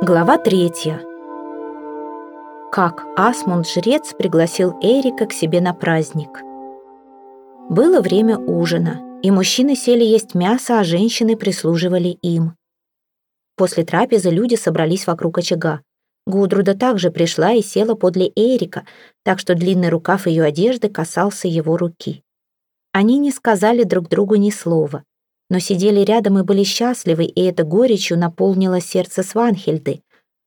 Глава третья. Как Асмунд-жрец пригласил Эрика к себе на праздник. Было время ужина, и мужчины сели есть мясо, а женщины прислуживали им. После трапезы люди собрались вокруг очага. Гудруда также пришла и села подле Эрика, так что длинный рукав ее одежды касался его руки. Они не сказали друг другу ни слова но сидели рядом и были счастливы, и это горечью наполнило сердце Сванхельды.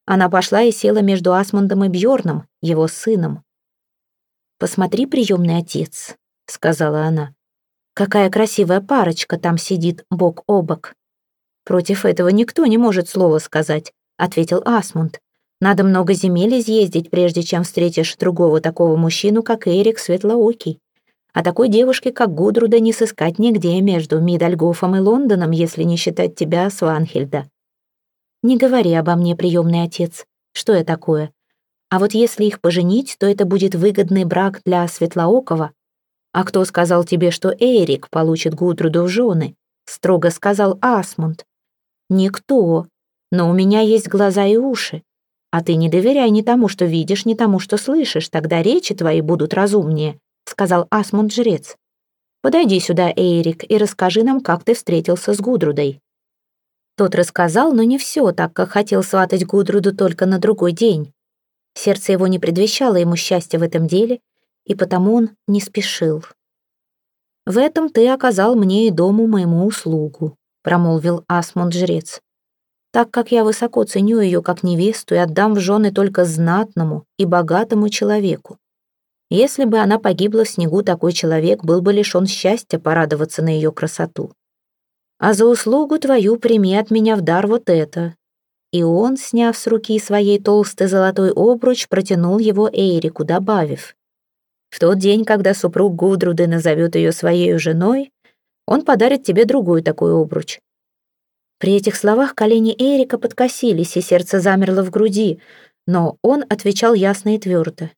Она пошла и села между Асмундом и Бьорном, его сыном. «Посмотри, приемный отец», — сказала она. «Какая красивая парочка там сидит бок о бок». «Против этого никто не может слова сказать», — ответил Асмунд. «Надо много земель изъездить, прежде чем встретишь другого такого мужчину, как Эрик Светлоокий. А такой девушки, как Гудруда, не сыскать нигде между Мидальгофом и Лондоном, если не считать тебя, Сванхельда. Не говори обо мне, приемный отец. Что я такое? А вот если их поженить, то это будет выгодный брак для Светлоокова. А кто сказал тебе, что Эрик получит Гудруду в жены? Строго сказал Асмунд. Никто. Но у меня есть глаза и уши. А ты не доверяй ни тому, что видишь, ни тому, что слышишь, тогда речи твои будут разумнее сказал Асмунд-жрец. «Подойди сюда, Эйрик, и расскажи нам, как ты встретился с Гудрудой». Тот рассказал, но не все, так как хотел сватать Гудруду только на другой день. Сердце его не предвещало ему счастья в этом деле, и потому он не спешил. «В этом ты оказал мне и дому моему услугу», — промолвил Асмунд-жрец. «Так как я высоко ценю ее как невесту и отдам в жены только знатному и богатому человеку. Если бы она погибла в снегу, такой человек был бы лишен счастья порадоваться на ее красоту. А за услугу твою прими от меня в дар вот это». И он, сняв с руки своей толстый золотой обруч, протянул его Эйрику, добавив. «В тот день, когда супруг Гудруды назовет ее своей женой, он подарит тебе другой такой обруч». При этих словах колени Эрика подкосились, и сердце замерло в груди, но он отвечал ясно и твердо.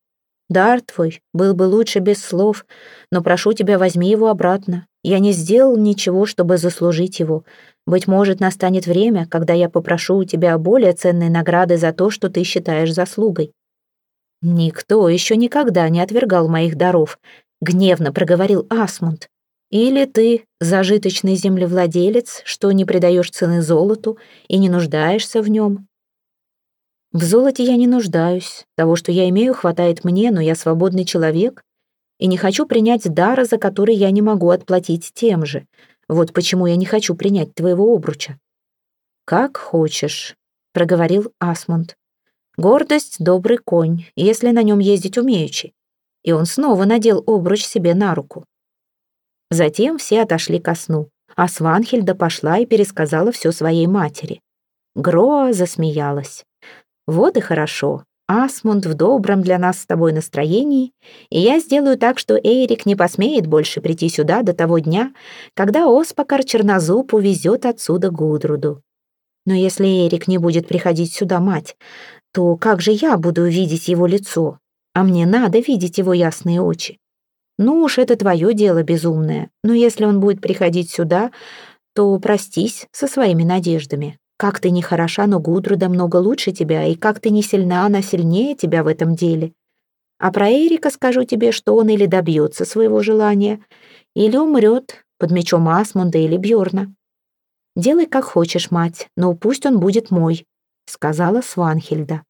Дар твой был бы лучше без слов, но прошу тебя, возьми его обратно. Я не сделал ничего, чтобы заслужить его. Быть может, настанет время, когда я попрошу у тебя более ценной награды за то, что ты считаешь заслугой». «Никто еще никогда не отвергал моих даров», — гневно проговорил Асмунд. «Или ты зажиточный землевладелец, что не придаешь цены золоту и не нуждаешься в нем, в золоте я не нуждаюсь. Того, что я имею, хватает мне, но я свободный человек и не хочу принять дара, за который я не могу отплатить тем же. Вот почему я не хочу принять твоего обруча». «Как хочешь», — проговорил Асмунд. «Гордость — добрый конь, если на нем ездить умеючи». И он снова надел обруч себе на руку. Затем все отошли ко сну, а Сванхельда пошла и пересказала все своей матери. Гроа засмеялась. Вот и хорошо. Асмунд в добром для нас с тобой настроении, и я сделаю так, что Эйрик не посмеет больше прийти сюда до того дня, когда Оспакар Чернозуб увезет отсюда Гудруду. Но если Эрик не будет приходить сюда, мать, то как же я буду видеть его лицо? А мне надо видеть его ясные очи. Ну уж это твое дело безумное, но если он будет приходить сюда, то простись со своими надеждами. Как ты не хороша, но Гудруда много лучше тебя, и как ты не сильна, она сильнее тебя в этом деле. А про Эрика скажу тебе, что он или добьется своего желания, или умрет под мечом Асмунда или Бьорна. Делай, как хочешь, мать, но пусть он будет мой», — сказала Сванхельда.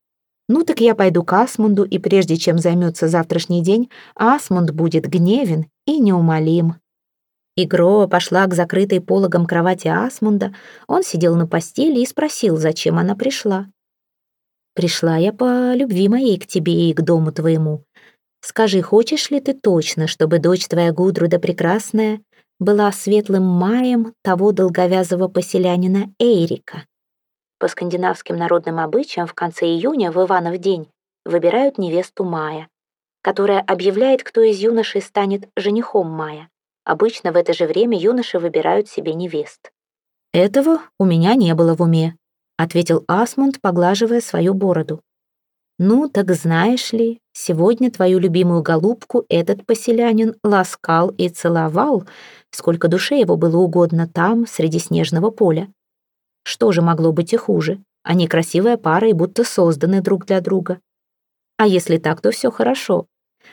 «Ну так я пойду к Асмунду, и прежде чем займется завтрашний день, Асмунд будет гневен и неумолим». Игро пошла к закрытой пологом кровати Асмунда. Он сидел на постели и спросил, зачем она пришла. «Пришла я по любви моей к тебе и к дому твоему. Скажи, хочешь ли ты точно, чтобы дочь твоя Гудруда Прекрасная была светлым маем того долговязого поселянина Эйрика?» По скандинавским народным обычаям в конце июня в Иванов день выбирают невесту Мая, которая объявляет, кто из юношей станет женихом Мая. Обычно в это же время юноши выбирают себе невест. «Этого у меня не было в уме», — ответил Асмунд, поглаживая свою бороду. «Ну, так знаешь ли, сегодня твою любимую голубку этот поселянин ласкал и целовал, сколько душе его было угодно там, среди снежного поля. Что же могло быть и хуже? Они красивая пара и будто созданы друг для друга. А если так, то все хорошо.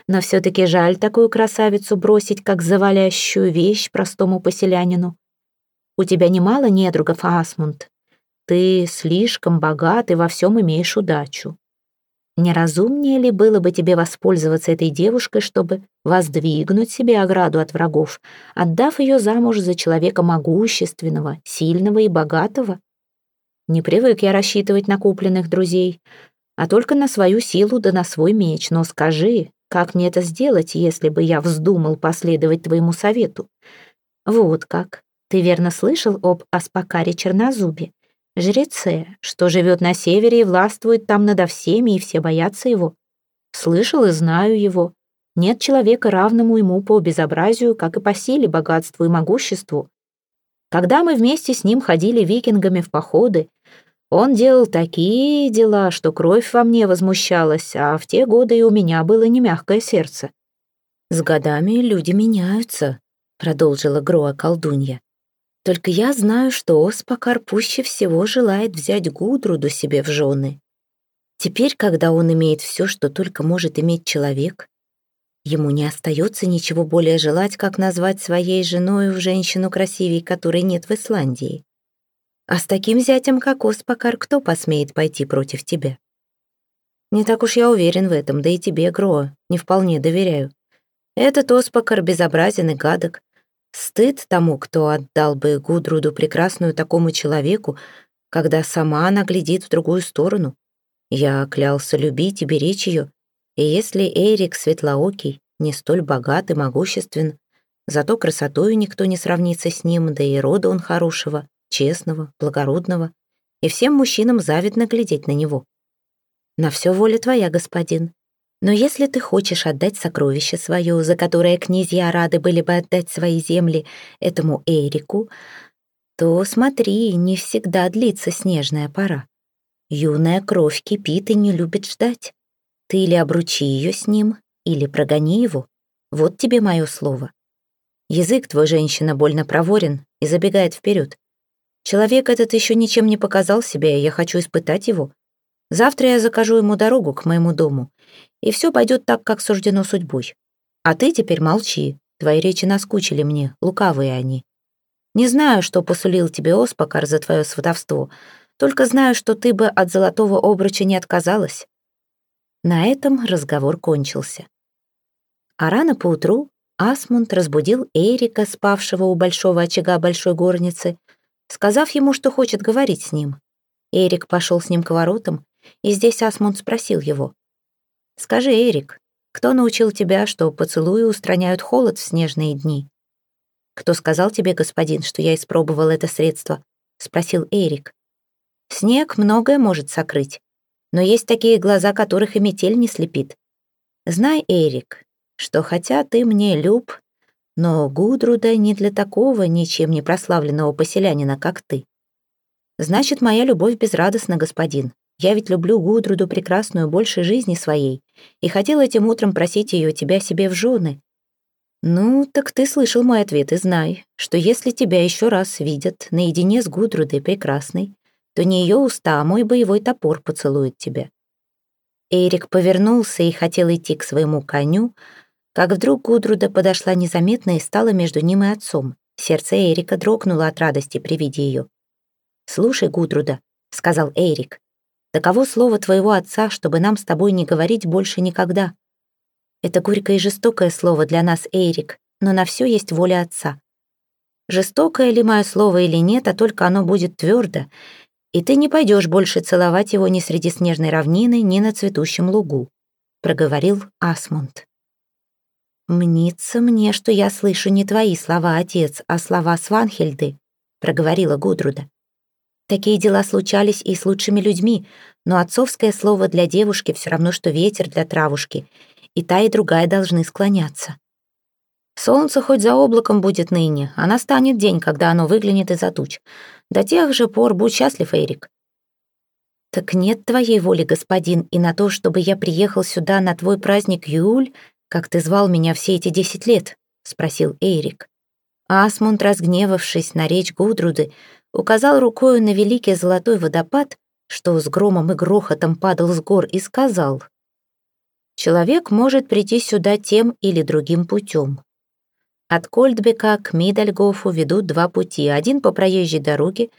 Но все-таки жаль такую красавицу бросить, как завалящую вещь простому поселянину. У тебя немало недругов, Асмунд. Ты слишком богат и во всем имеешь удачу. Неразумнее ли было бы тебе воспользоваться этой девушкой, чтобы воздвигнуть себе ограду от врагов, отдав ее замуж за человека могущественного, сильного и богатого? Не привык я рассчитывать на купленных друзей, а только на свою силу да на свой меч. Но скажи, как мне это сделать, если бы я вздумал последовать твоему совету? Вот как. Ты верно слышал об Аспакаре Чернозубе, жреце, что живет на севере и властвует там надо всеми, и все боятся его? Слышал и знаю его. Нет человека, равному ему по безобразию, как и по силе, богатству и могуществу. Когда мы вместе с ним ходили викингами в походы, он делал такие дела, что кровь во мне возмущалась, а в те годы и у меня было не мягкое сердце. «С годами люди меняются», — продолжила Гроа колдунья. «Только я знаю, что Оспакар пуще всего желает взять Гудруду себе в жены. Теперь, когда он имеет все, что только может иметь человек, ему не остается ничего более желать, как назвать своей женой женщину красивей, которой нет в Исландии. А с таким зятем, как Оспакар, кто посмеет пойти против тебя? Не так уж я уверен в этом, да и тебе, Гроа, не вполне доверяю. Этот Оспакар безобразен и гадок. Стыд тому, кто отдал бы Гудруду прекрасную такому человеку, когда сама она глядит в другую сторону. Я клялся любить и беречь ее, и если Эрик Светлоокий не столь богат и могуществен, зато красотою никто не сравнится с ним, да и рода он хорошего, честного, благородного, и всем мужчинам завидно глядеть на него. На все воля твоя, господин. Но если ты хочешь отдать сокровище свое, за которое князья рады были бы отдать свои земли этому Эрику, то смотри, не всегда длится снежная пора. Юная кровь кипит и не любит ждать. Ты или обручи ее с ним, или прогони его. Вот тебе мое слово. Язык твой, женщина, больно проворен и забегает вперед. Человек этот еще ничем не показал себя, и я хочу испытать его. Завтра я закажу ему дорогу к моему дому, и все пойдет так, как суждено судьбой. А ты теперь молчи, твои речи наскучили мне, лукавые они. Не знаю, что посулил тебе Оспакар за твое сватовство, только знаю, что ты бы от золотого обруча не отказалась». На этом разговор кончился. А рано поутру Асмунд разбудил Эрика, спавшего у большого очага большой горницы, сказав ему, что хочет говорить с ним. Эрик пошел с ним к воротам, и здесь Асмунд спросил его. «Скажи, Эрик, кто научил тебя, что поцелуи устраняют холод в снежные дни?» «Кто сказал тебе, господин, что я испробовал это средство?» — спросил Эрик. «Снег многое может сокрыть, но есть такие глаза, которых и метель не слепит. Знай, Эрик, что хотя ты мне люб, но Гудруда не для такого ничем не прославленного поселянина, как ты. Значит, моя любовь безрадостна, господин. Я ведь люблю Гудруду прекрасную больше жизни своей и хотел этим утром просить ее тебя себе в жены. Ну, так ты слышал мой ответ и знай, что если тебя еще раз видят наедине с Гудрудой прекрасной, то не ее уста, а мой боевой топор поцелует тебя. Эрик повернулся и хотел идти к своему коню, как вдруг Гудруда подошла незаметно и стала между ним и отцом. Сердце Эрика дрогнуло от радости при виде ее. «Слушай, Гудруда», — сказал Эрик, «таково слово твоего отца, чтобы нам с тобой не говорить больше никогда. Это горькое и жестокое слово для нас, Эрик, но на все есть воля отца. Жестокое ли мое слово или нет, а только оно будет твердо, и ты не пойдешь больше целовать его ни среди снежной равнины, ни на цветущем лугу», — проговорил Асмунд. «Мнится мне, что я слышу не твои слова, отец, а слова Сванхельды», — проговорила Гудруда. «Такие дела случались и с лучшими людьми, но отцовское слово для девушки все равно, что ветер для травушки, и та, и другая должны склоняться. Солнце хоть за облаком будет ныне, а настанет день, когда оно выглянет из-за туч. До тех же пор будь счастлив, Эрик». «Так нет твоей воли, господин, и на то, чтобы я приехал сюда на твой праздник Юль, «Как ты звал меня все эти десять лет?» — спросил Эйрик. Асмунд, разгневавшись на речь Гудруды, указал рукою на великий золотой водопад, что с громом и грохотом падал с гор, и сказал, «Человек может прийти сюда тем или другим путем. От Кольдбека к Мидальгофу ведут два пути, один по проезжей дороге,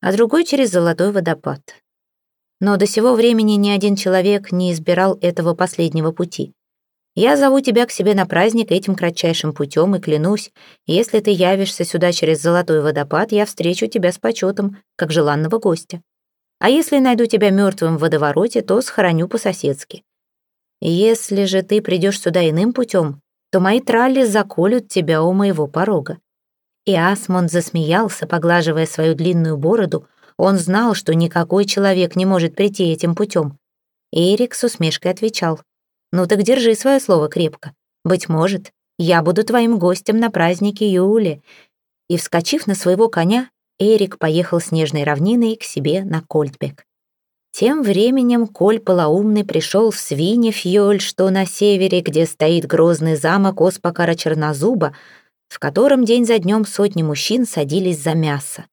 а другой через Золотой водопад. Но до сего времени ни один человек не избирал этого последнего пути. Я зову тебя к себе на праздник этим кратчайшим путем и клянусь, если ты явишься сюда через Золотой водопад, я встречу тебя с почетом, как желанного гостя. А если найду тебя мертвым в водовороте, то схороню по-соседски. Если же ты придешь сюда иным путем, то мои тралли заколют тебя у моего порога». И Асмунд засмеялся, поглаживая свою длинную бороду. Он знал, что никакой человек не может прийти этим путем. Эрик с усмешкой отвечал. «Ну так держи свое слово крепко. Быть может, я буду твоим гостем на празднике Юли». И, вскочив на своего коня, Эрик поехал снежной равниной к себе на Кольтбек. Тем временем Коль Полоумный пришел в Свинефьёль, что на севере, где стоит грозный замок Оспакара Чернозуба, в котором день за днем сотни мужчин садились за мясо.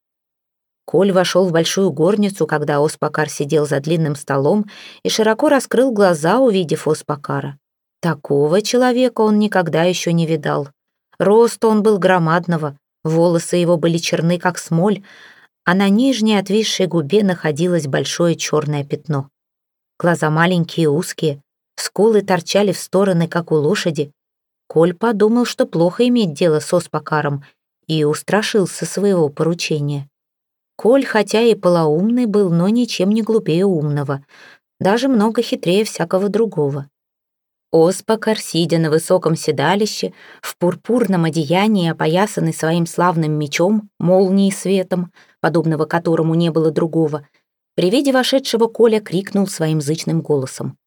Коль вошел в большую горницу, когда Оспакар сидел за длинным столом и широко раскрыл глаза, увидев Оспакара. Такого человека он никогда еще не видал. Рост он был громадного, волосы его были черны, как смоль, а на нижней отвисшей губе находилось большое черное пятно. Глаза маленькие и узкие, скулы торчали в стороны, как у лошади. Коль подумал, что плохо иметь дело с Оспакаром, и устрашился своего поручения. Коль, хотя и полоумный был, но ничем не глупее умного, даже много хитрее всякого другого. Оспакар, сидя на высоком седалище, в пурпурном одеянии, опоясанный своим славным мечом, молнией светом, подобного которому не было другого, при виде вошедшего Коля крикнул своим зычным голосом.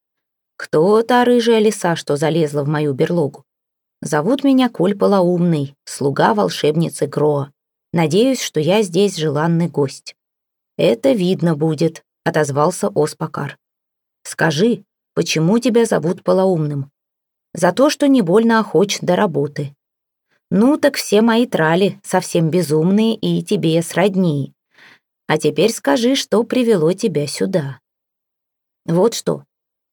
«Кто та рыжая лиса, что залезла в мою берлогу? Зовут меня Коль Полоумный, слуга волшебницы Гроа. Надеюсь, что я здесь желанный гость». «Это видно будет», — отозвался Оспакар. «Скажи, Почему тебя зовут полоумным? За то, что не больно охоч до работы. Ну, так все мои трали совсем безумные и тебе сродни. А теперь скажи, что привело тебя сюда. Вот что.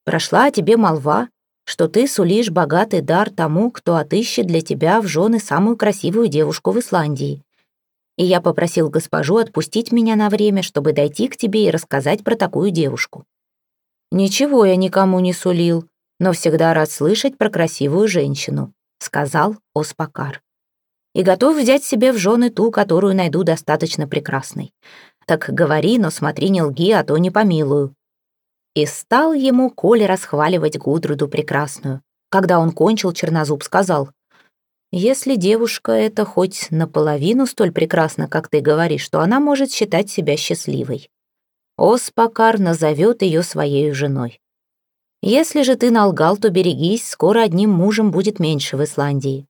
Прошла о тебе молва, что ты сулишь богатый дар тому, кто отыщет для тебя в жены самую красивую девушку в Исландии. И я попросил госпожу отпустить меня на время, чтобы дойти к тебе и рассказать про такую девушку. «Ничего я никому не сулил, но всегда рад слышать про красивую женщину», — сказал Оспакар. «И готов взять себе в жены ту, которую найду достаточно прекрасной. Так говори, но смотри, не лги, а то не помилую». И стал ему Коля расхваливать Гудруду прекрасную. Когда он кончил, Чернозуб сказал, «Если девушка эта хоть наполовину столь прекрасна, как ты говоришь, то она может считать себя счастливой. Оспакар назовет ее своей женой. Если же ты налгал, то берегись, скоро одним мужем будет меньше в Исландии.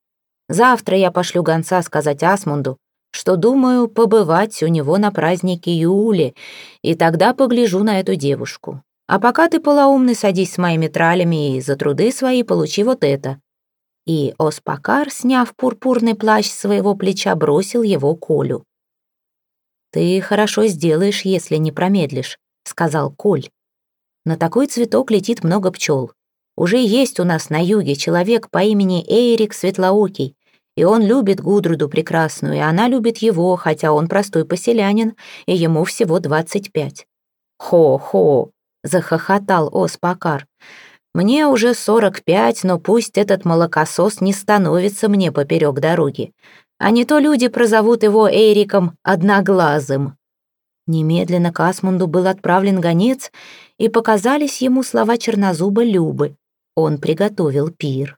Завтра я пошлю гонца сказать Асмунду, что думаю побывать у него на празднике Юли, и тогда погляжу на эту девушку. А пока ты полоумный, садись с моими тралями и за труды свои получи вот это». И Оспакар, сняв пурпурный плащ с своего плеча, бросил его Колю. «Ты хорошо сделаешь, если не промедлишь», — сказал Коль. «На такой цветок летит много пчел. Уже есть у нас на юге человек по имени Эйрик Светлоокий, и он любит Гудруду прекрасную, и она любит его, хотя он простой поселянин, и ему всего двадцать пять». «Хо-хо!» — захохотал Оспакар. «Мне уже сорок пять, но пусть этот молокосос не становится мне поперек дороги а не то люди прозовут его Эриком Одноглазым. Немедленно к Асмунду был отправлен гонец, и показались ему слова чернозуба Любы. Он приготовил пир.